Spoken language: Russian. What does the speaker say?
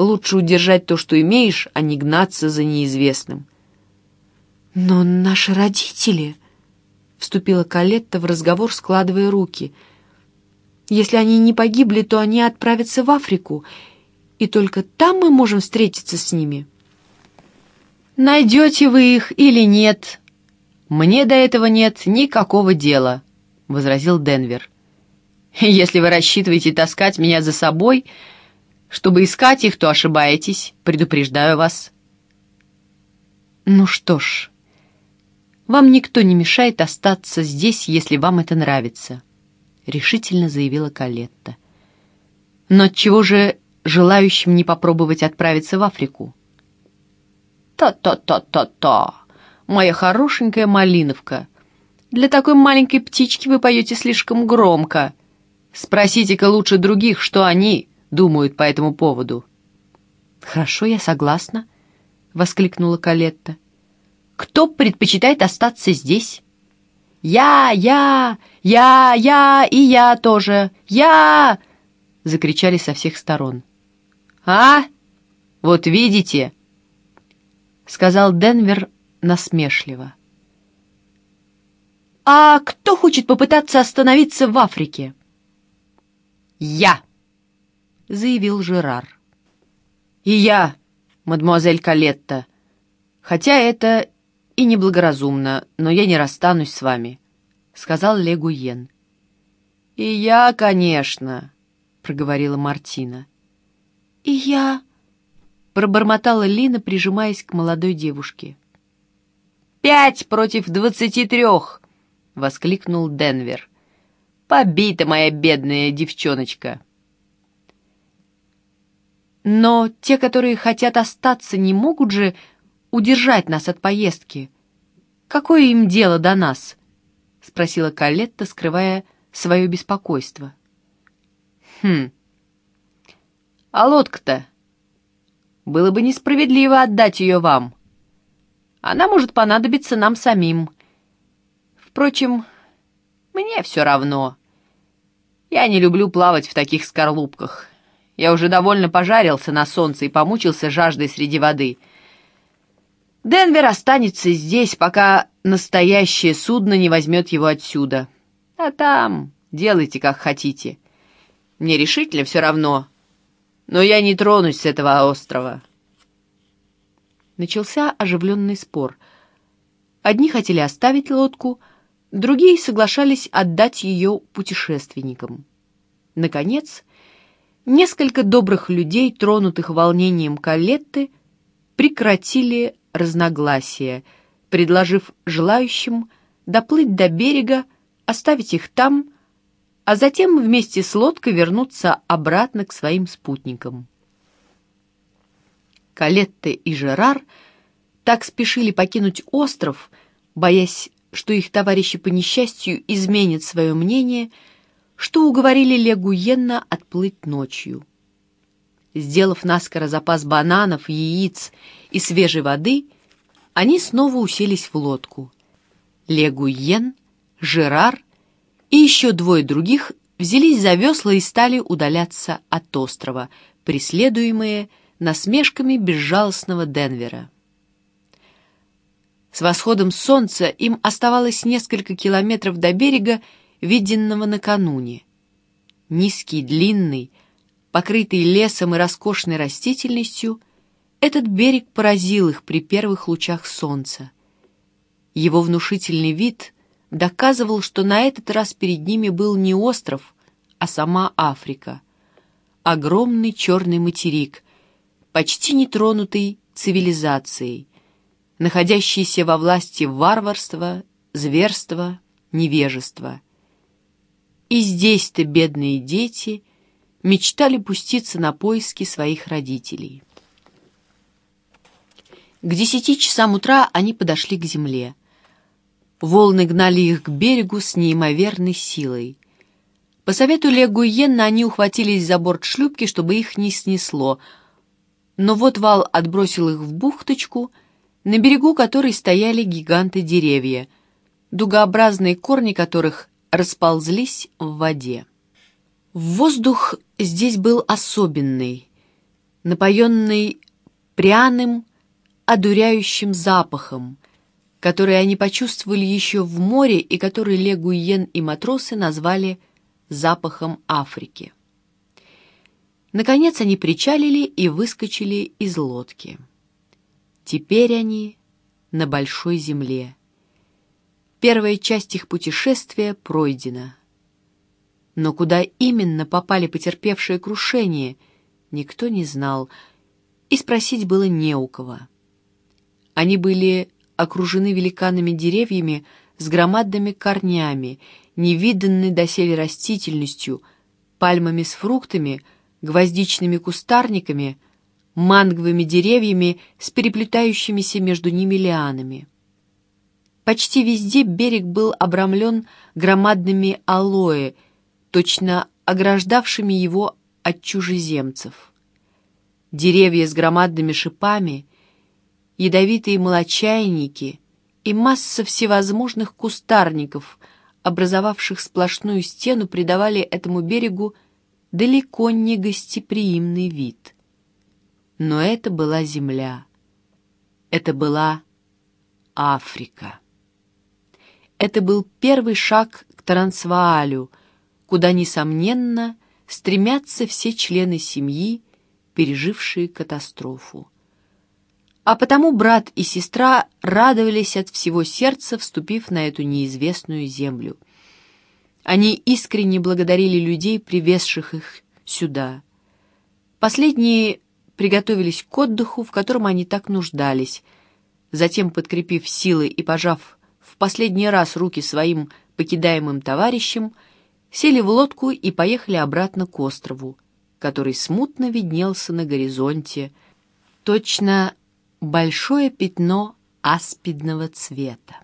Лучше удержать то, что имеешь, а не гнаться за неизвестным. «Но наши родители...» — вступила Калетта в разговор, складывая руки. «Если они не погибли, то они отправятся в Африку, и только там мы можем встретиться с ними». «Найдете вы их или нет? Мне до этого нет никакого дела», — возразил Денвер. «Если вы рассчитываете таскать меня за собой, чтобы искать их, то ошибаетесь, предупреждаю вас». «Ну что ж, вам никто не мешает остаться здесь, если вам это нравится», — решительно заявила Калетта. «Но чего же желающим не попробовать отправиться в Африку?» «Та-та-та-та-та! Моя хорошенькая малиновка! Для такой маленькой птички вы поете слишком громко. Спросите-ка лучше других, что они думают по этому поводу». «Хорошо, я согласна», — воскликнула Калетта. «Кто предпочитает остаться здесь?» «Я, я, я, я и я тоже! Я!» — закричали со всех сторон. «А? Вот видите?» — сказал Денвер насмешливо. «А кто хочет попытаться остановиться в Африке?» «Я!» Заявил Жерар. «И я, мадемуазель Калетта. Хотя это и неблагоразумно, но я не расстанусь с вами», — сказал Легуен. «И я, конечно», — проговорила Мартина. «И я», — пробормотала Лина, прижимаясь к молодой девушке. «Пять против двадцати трех!» — воскликнул Денвер. «Побита моя бедная девчоночка!» Но те, которые хотят остаться, не могут же удержать нас от поездки. Какое им дело до нас? — спросила Калетта, скрывая свое беспокойство. «Хм. А лодка-то? Было бы несправедливо отдать ее вам. Она может понадобиться нам самим. Впрочем, мне все равно. Я не люблю плавать в таких скорлупках. Я уже довольно пожарился на солнце и помучился жаждой среди воды. Денвер останется здесь, пока настоящее судно не возьмет его отсюда. А там делайте, как хотите. Мне решительно все равно. Но я не тронусь с этого острова. Начался оживленный спор. Одни хотели оставить лодку, другие соглашались отдать ее путешественникам. Наконец, Несколько добрых людей, тронутых волнением Калетты, прекратили разногласия, предложив желающим доплыть до берега, оставить их там, а затем вместе с лодкой вернуться обратно к своим спутникам. Калетта и Жерар так спешили покинуть остров, боясь, что их товарищи по несчастью изменят свое мнение, что уговорили Легуенна отплыть ночью. Сделав наскоро запас бананов, яиц и свежей воды, они снова уселись в лодку. Легуен, Жерар и еще двое других взялись за весла и стали удаляться от острова, преследуемые насмешками безжалостного Денвера. С восходом солнца им оставалось несколько километров до берега, виденного накануне. Низкий, длинный, покрытый лесом и роскошной растительностью, этот берег поразил их при первых лучах солнца. Его внушительный вид доказывал, что на этот раз перед ними был не остров, а сама Африка. Огромный черный материк, почти нетронутый цивилизацией, находящийся во власти варварства, зверства, невежества — и здесь-то бедные дети мечтали пуститься на поиски своих родителей. К десяти часам утра они подошли к земле. Волны гнали их к берегу с неимоверной силой. По совету Легуйена они ухватились за борт шлюпки, чтобы их не снесло. Но вот вал отбросил их в бухточку, на берегу которой стояли гиганты-деревья, дугообразные корни которых расползлись в воде. Воздух здесь был особенный, напоенный пряным, одуряющим запахом, который они почувствовали еще в море и который Легуйен и матросы назвали запахом Африки. Наконец они причалили и выскочили из лодки. Теперь они на большой земле. Первая часть их путешествия пройдена. Но куда именно попали потерпевшие крушение, никто не знал, и спросить было не у кого. Они были окружены великанными деревьями с громадными корнями, невиданной доселе растительностью, пальмами с фруктами, гвоздичными кустарниками, манговыми деревьями с переплетающимися между ними лианами. Почти везде берег был обрамлен громадными алоэ, точно ограждавшими его от чужеземцев. Деревья с громадными шипами, ядовитые молочайники и масса всевозможных кустарников, образовавших сплошную стену, придавали этому берегу далеко не гостеприимный вид. Но это была земля. Это была Африка. Это был первый шаг к Трансваалю, куда, несомненно, стремятся все члены семьи, пережившие катастрофу. А потому брат и сестра радовались от всего сердца, вступив на эту неизвестную землю. Они искренне благодарили людей, привезших их сюда. Последние приготовились к отдыху, в котором они так нуждались. Затем, подкрепив силы и пожав последний раз руки своим покидаемым товарищам, сели в лодку и поехали обратно к острову, который смутно виднелся на горизонте, точно большое пятно аспидного цвета.